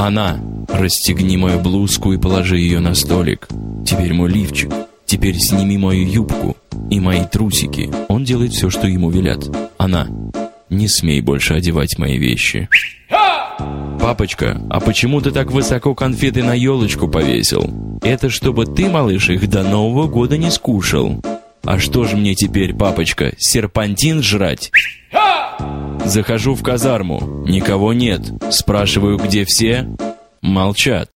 Она, расстегни мою блузку и положи ее на столик. Теперь мой лифчик. Теперь сними мою юбку и мои трусики. Он делает все, что ему велят. Она, не смей больше одевать мои вещи. Папочка, а почему ты так высоко конфеты на елочку повесил? Это чтобы ты, малыш, их до Нового года не скушал. А что же мне теперь, папочка, серпантин жрать? Захожу в казарму, никого нет. Спрашиваю, где все? Молчат.